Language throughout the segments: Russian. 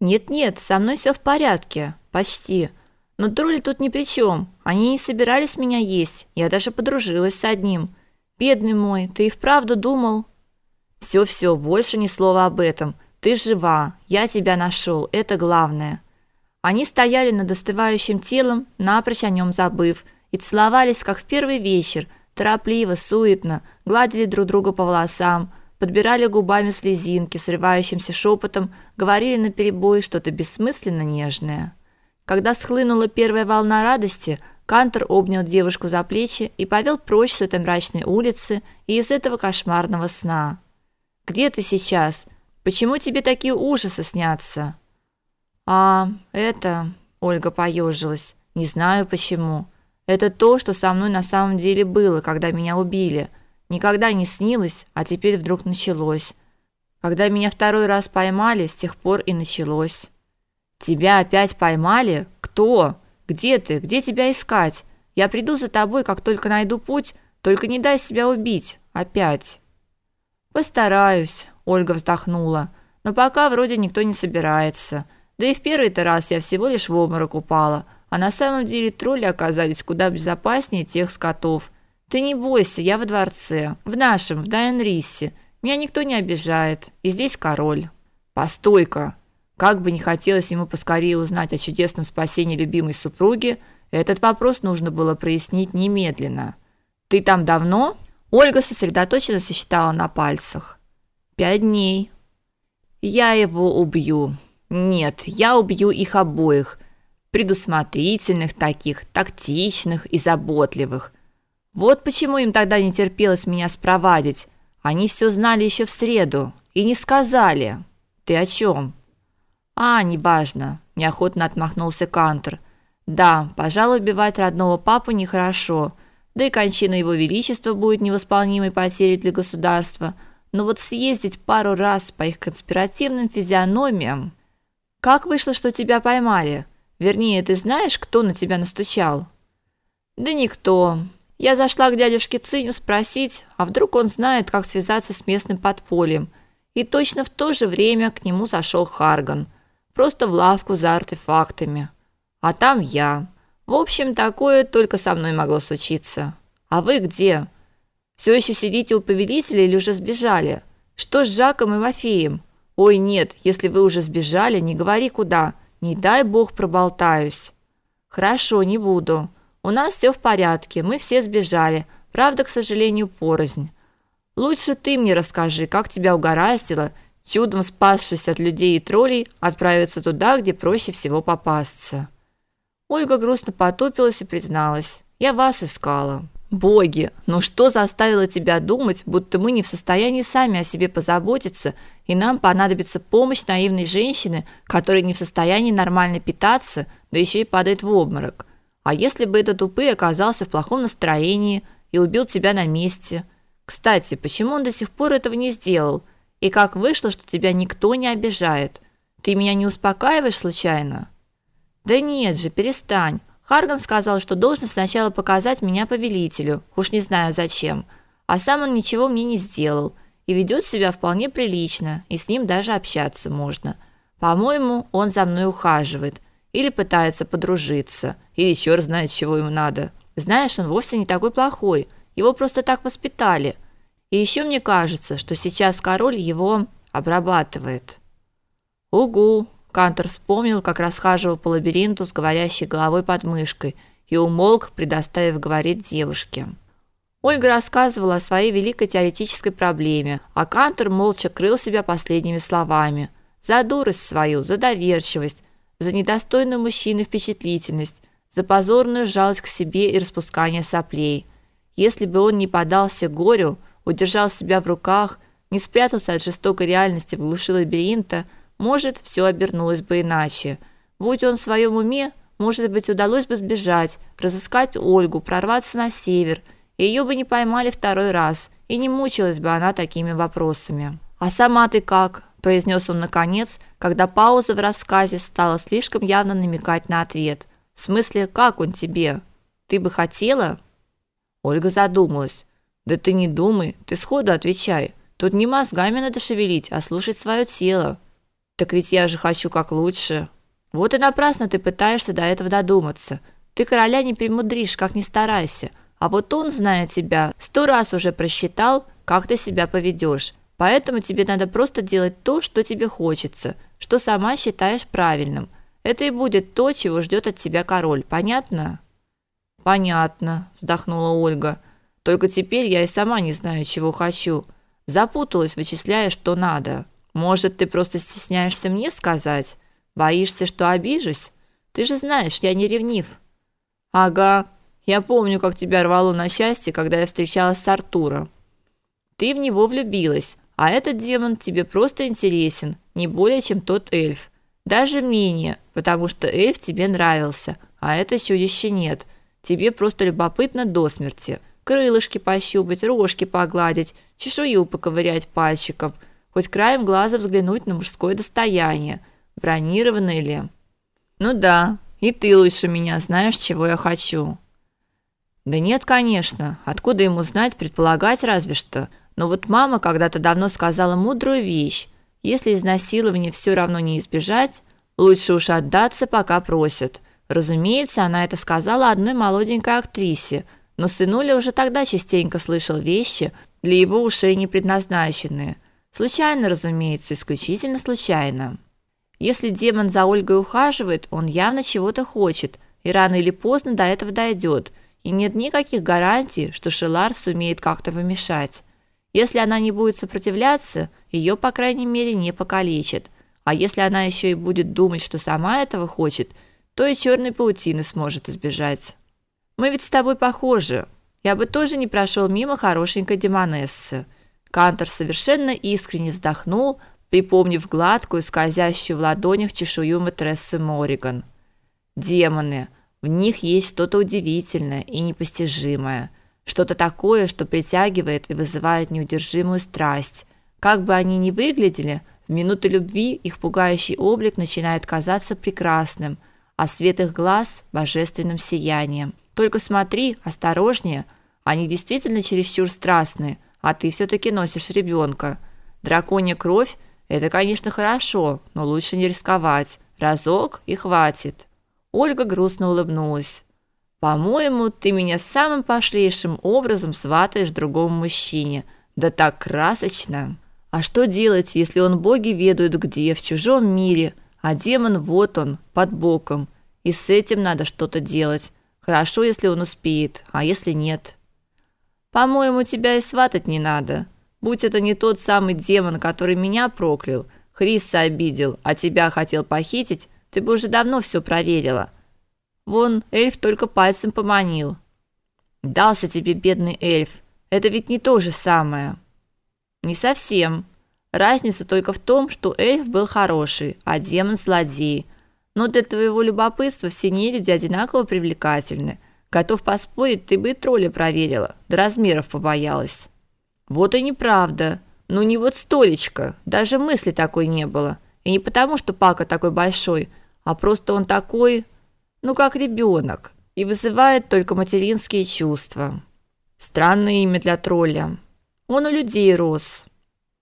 Нет-нет, со мной все в порядке, почти. Но тролли тут ни при чем. Они не собирались меня есть. Я даже подружилась с одним. Бедный мой, ты и вправду думал? Все, все, больше ни слова об этом. Ты жива. Я тебя нашел. Это главное. Они стояли над остывающим телом, напрочь о нем забыв, и целовались, как в первый вечер, торопливо, суетно, гладили друг друга по волосам, подбирали губами слезинки, срывающимся шепотом, говорили наперебой что-то бессмысленно нежное. Когда схлынула первая волна радости, Кантер обнял девушку за плечи и повел прочь с этой мрачной улицы и из этого кошмарного сна. Где ты сейчас? Почему тебе такие ужасы снятся? А, это, Ольга поежилась. Не знаю почему. Это то, что со мной на самом деле было, когда меня убили. Никогда не снилось, а теперь вдруг началось. Когда меня второй раз поймали, с тех пор и началось. Тебя опять поймали? Кто? Где ты? Где тебя искать? Я приду за тобой, как только найду путь, только не дай себя убить опять. Постараюсь, Ольга вздохнула. Но пока вроде никто не собирается. Да и в первый-то раз я всего лишь в обморок упала, а на самом деле тролли оказались куда безопаснее тех скотов. Ты не бойся, я во дворце, в нашем, в Дайенриссе. Меня никто не обижает, и здесь король. Постой-ка, как бы не хотелось ему поскорее узнать о чудесном спасении любимой супруги, этот вопрос нужно было прояснить немедленно. Ты там давно? Ольга сосредоточенно сосчитала на пальцах. Пять дней. Я его убью. Нет, я убью их обоих. Предусмотрительных таких, тактичных и заботливых. Вот почему им тогда не терпелось меня спровадить. Они все знали еще в среду и не сказали. Ты о чем? А, неважно, неохотно отмахнулся Кантер. Да, пожалуй, убивать родного папу нехорошо. Да и кончина его величества будет невосполнимой потерей для государства. Но вот съездить пару раз по их конспиративным физиономиям. Как вышло, что тебя поймали? Вернее, ты знаешь, кто на тебя настучал? Да никто. Я зашла к дядюшке Циню спросить, а вдруг он знает, как связаться с местным подпольем. И точно в то же время к нему зашел Харган просто в лавку за артефактами. А там я. В общем, такое только со мной могло случиться. А вы где? Все еще сидите у повелителя или уже сбежали? Что с Жаком и Мафеем? Ой, нет, если вы уже сбежали, не говори куда. Не дай бог проболтаюсь. Хорошо, не буду. У нас все в порядке, мы все сбежали. Правда, к сожалению, порознь. Лучше ты мне расскажи, как тебя угораздило чудом спасшись от людей и троллей, отправиться туда, где проще всего попасться. Ольга грустно потупилась и призналась: "Я вас искала". Боги, ну что заставило тебя думать, будто мы не в состоянии сами о себе позаботиться, и нам понадобится помощь наивной женщины, которая не в состоянии нормально питаться, да еще и падает в обморок? А если бы этот упырь оказался в плохом настроении и убил тебя на месте? Кстати, почему он до сих пор этого не сделал? И как вышло, что тебя никто не обижает? Ты меня не успокаиваешь случайно? Да нет же, перестань. Харган сказал, что должен сначала показать меня повелителю. Уж не знаю зачем. А сам он ничего мне не сделал и ведет себя вполне прилично, и с ним даже общаться можно. По-моему, он за мной ухаживает или пытается подружиться, или черт знает, чего ему надо. Знаешь, он вовсе не такой плохой. Его просто так воспитали. И еще мне кажется, что сейчас король его обрабатывает. Угу, Кантер вспомнил, как расхаживал по лабиринту с говорящей головой под мышкой и умолк, предоставив говорить девушке. Ольга рассказывала о своей великой теоретической проблеме, а Кантер молча крыл себя последними словами. За дурость свою, за доверчивость, за недостойную мужчины впечатлительность, за позорную жалость к себе и распускание соплей. Если бы он не поддался горю, удержал себя в руках, не спрятался от жестокой реальности в глуши лабиринта, может, все обернулось бы иначе. Будь он в своем уме, может быть, удалось бы сбежать, разыскать Ольгу, прорваться на север, и ее бы не поймали второй раз, и не мучилась бы она такими вопросами. А сама ты как? Произнес он наконец, когда пауза в рассказе стала слишком явно намекать на ответ. В смысле, как он тебе? Ты бы хотела? Ольга задумалась. Да ты не думай, ты сходу отвечай. Тут не мозгами надо шевелить, а слушать свое тело. Так ведь я же хочу как лучше. Вот и напрасно ты пытаешься до этого додуматься. Ты короля не перемудришь, как ни старайся. А вот он, зная тебя, сто раз уже просчитал, как ты себя поведешь. Поэтому тебе надо просто делать то, что тебе хочется, что сама считаешь правильным. Это и будет то, чего ждет от тебя король. Понятно? Понятно, вздохнула Ольга. Только теперь я и сама не знаю, чего хочу. Запуталась, вычисляя, что надо. Может, ты просто стесняешься мне сказать? Боишься, что обижусь? Ты же знаешь, я не ревнив. Ага. Я помню, как тебя рвало на счастье, когда я встречалась с Артуром. Ты в него влюбилась, а этот демон тебе просто интересен, не более, чем тот эльф. Даже менее, потому что эльф тебе нравился, а это чудище нет. Тебе просто любопытно до смерти. Крылышки пощупать, рожки погладить, чешую поковырять пальчиком, хоть краем глаза взглянуть на мужское достояние, бронированное ли. Ну да, и ты лучше меня знаешь, чего я хочу. Да нет, конечно. Откуда ему знать, предполагать разве что. Но вот мама когда-то давно сказала мудрую вещь: если изнасилования все равно не избежать, лучше уж отдаться, пока просят. Разумеется, она это сказала одной молоденькой актрисе, но сынуля уже тогда частенько слышал вещи, для его ушей не предназначенные. Случайно, разумеется, исключительно случайно. Если демон за Ольгой ухаживает, он явно чего-то хочет, и рано или поздно до этого дойдет, и нет никаких гарантий, что Шелар сумеет как-то помешать. Если она не будет сопротивляться, ее, по крайней мере, не покалечат. А если она еще и будет думать, что сама этого хочет, то и черной паутины сможет избежать. Мы ведь с тобой похожи. Я бы тоже не прошел мимо хорошенькой демонессы. Кантор совершенно искренне вздохнул, припомнив гладкую, скользящую в ладонях чешую матрессы Мориган. Демоны, в них есть что-то удивительное и непостижимое. Что-то такое, что притягивает и вызывает неудержимую страсть. Как бы они ни выглядели, в минуты любви их пугающий облик начинает казаться прекрасным, а свет их глаз божественным сиянием. Только смотри, осторожнее, они действительно чересчур страстные, а ты все таки носишь ребенка. Драконья кровь это, конечно, хорошо, но лучше не рисковать. Разок и хватит. Ольга грустно улыбнулась. По-моему, ты меня самым пошлейшим образом сватаешь другому мужчине. Да так красочно. А что делать, если он боги ведают где, в чужом мире, а демон вот он, под боком? И с этим надо что-то делать. Хорошо, если он успеет, а если нет? По-моему, тебя и сватать не надо. Будь это не тот самый демон, который меня проклял, Хриса обидел, а тебя хотел похитить, ты бы уже давно все проверила. Вон, эльф только пальцем поманил. Дался тебе бедный эльф. Это ведь не то же самое. Не совсем. Разница только в том, что эльф был хороший, а демон злодей. Но для твоего любопытства все нелюди одинаково привлекательны. Готов поспорить, ты бы и тролля проверила, до размеров побоялась. Вот и неправда. Ну не вот столечко, даже мысли такой не было. И не потому, что Пака такой большой, а просто он такой, ну как ребенок, и вызывает только материнские чувства. Странное имя для тролля. Он у людей рос.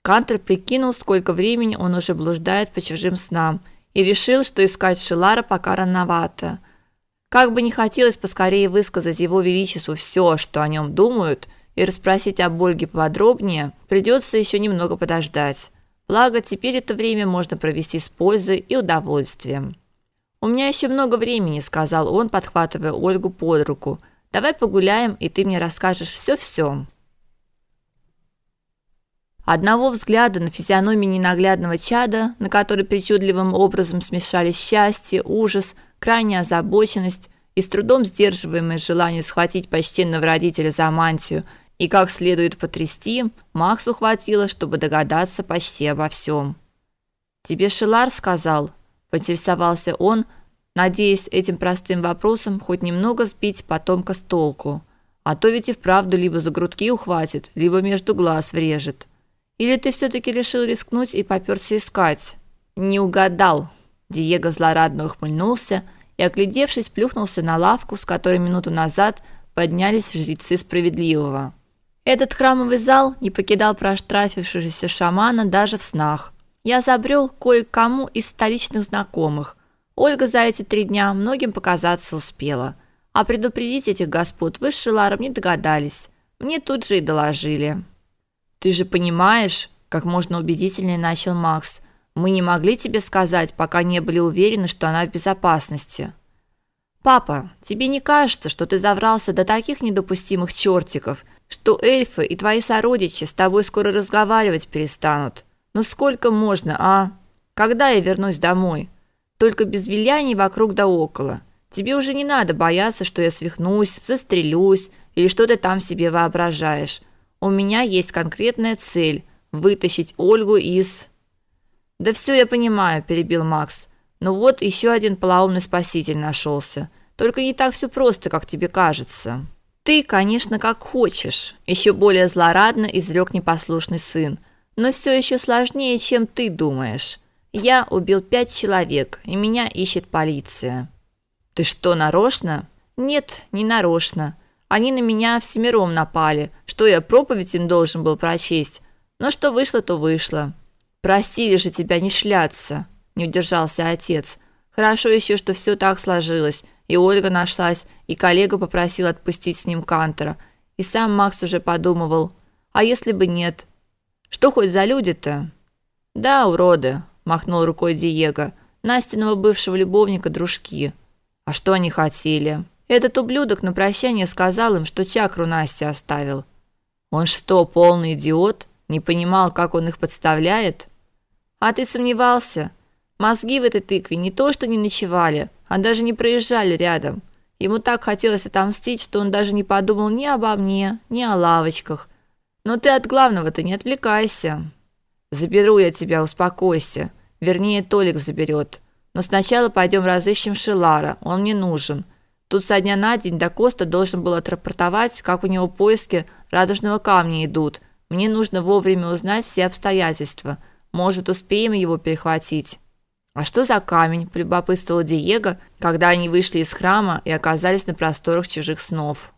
Кантер прикинул, сколько времени он уже блуждает по чужим снам, и решил, что искать Шилара пока рановато. Как бы не хотелось поскорее высказать его величеству все, что о нем думают, и расспросить об Ольге подробнее, придется еще немного подождать. Благо, теперь это время можно провести с пользой и удовольствием. У меня еще много времени, сказал он, подхватывая Ольгу под руку. Давай погуляем, и ты мне расскажешь все-все. Одного взгляда на физиономию ненаглядного чада, на которой причудливым образом смешались счастье, ужас, крайняя озабоченность и с трудом сдерживаемое желание схватить почтенного родителя за мантию и как следует потрясти, Максу хватило, чтобы догадаться почти обо всем. «Тебе Шелар сказал?» поинтересовался он, надеясь этим простым вопросом хоть немного сбить потомка с толку. А то ведь и вправду либо за грудки ухватит, либо между глаз врежет. Или ты все таки решил рискнуть и попёрся искать? Не угадал. Диего злорадно ухмыльнулся и, оглядевшись, плюхнулся на лавку, с которой минуту назад поднялись жрецы справедливого. Этот храмовый зал не покидал проштрафившегося шамана даже в снах. Я забрел кое-кому из столичных знакомых. Ольга за эти три дня многим показаться успела. А предупредить этих господ вы с Шиларом не догадались. Мне тут же и доложили. Ты же понимаешь, как можно убедительнее начал Макс. Мы не могли тебе сказать, пока не были уверены, что она в безопасности. Папа, тебе не кажется, что ты заврался до таких недопустимых чертиков, что эльфы и твои сородичи с тобой скоро разговаривать перестанут? Ну сколько можно, а? Когда я вернусь домой? Только без виляний вокруг да около. Тебе уже не надо бояться, что я свихнусь, застрелюсь или что ты там себе воображаешь. У меня есть конкретная цель вытащить Ольгу из Да все я понимаю, перебил Макс. Но вот еще один полоумный спаситель нашелся. Только не так все просто, как тебе кажется. Ты, конечно, как хочешь, еще более злорадно изрек непослушный сын. Но все еще сложнее, чем ты думаешь. Я убил пять человек, и меня ищет полиция. Ты что, нарочно? Нет, не нарочно. Они на меня всемиром напали. Что я проповедь им должен был прочесть? Но что вышло, то вышло. Просили же тебя не шляться, не удержался отец. Хорошо еще, что все так сложилось и Ольга нашлась, и коллега попросил отпустить с ним Кантера. И сам Макс уже подумывал: а если бы нет? Что хоть за люди-то? Да, уроды, махнул рукой Диего. Настиного бывшего любовника дружки. А что они хотели? Этот ублюдок на прощание сказал им, что чакру Насте оставил. Он что, полный идиот? Не понимал, как он их подставляет? А ты сомневался? Мозги в этой тыкве не то что не ночевали, а даже не проезжали рядом. Ему так хотелось отомстить, что он даже не подумал ни обо мне, ни о лавочках. Но ты от главного-то не отвлекайся. Заберу я тебя, успокойся. Вернее, Толик заберет. Но сначала пойдем разыщем Шилара, он мне нужен. Тут со дня на день до Коста должен был отрапортовать, как у него поиски радужного камня идут. Мне нужно вовремя узнать все обстоятельства. Может, успеем его перехватить. А что за камень? полюбопытствовал Диего, когда они вышли из храма и оказались на просторах чужих снов.